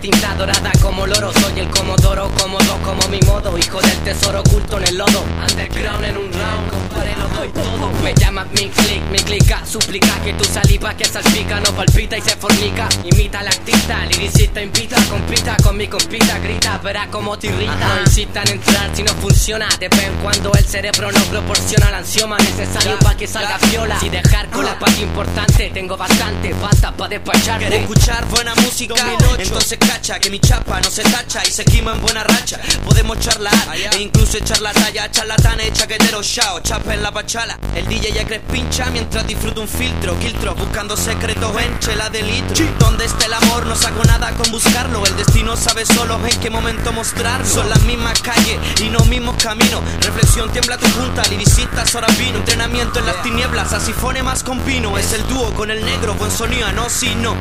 tinta dorada como loro Soy el comodoro, cómodo como mi modo. Hijo del tesoro oculto en el lodo. Underground en un round, compadre lo doy todo. Me llama mi click, mi clica Suplica que tu saliva que salpica No palpita y se fornica. Imita la actita, liricista invita Compita con mi compita, grita Verá como te irrita. No incitan a entrar si no funciona. De vez en cuando el cerebro no proporciona el ansioma necesario para que salga viola Si dejar con importante Tengo bastante pasta para despacharte ¿Quieres escuchar buena música? Entonces cacha que mi chapa no se tacha y se quema en buena racha. Podemos charlar e incluso echar la talla, charlatanes, chaqueteros, chao, chapa en la pachala. El DJ ya crees pincha mientras disfruta un filtro, quiltro, buscando secretos en chela de litro. Donde está el amor, no saco nada con buscarlo. El destino sabe solo en qué momento mostrarlo. Son las mismas calles y los mismos caminos. Reflexión tiembla tu junta, liricistas ahora vino. Entrenamiento en las tinieblas, así fone más con Es el dúo con el negro, buen sonido, no, si no.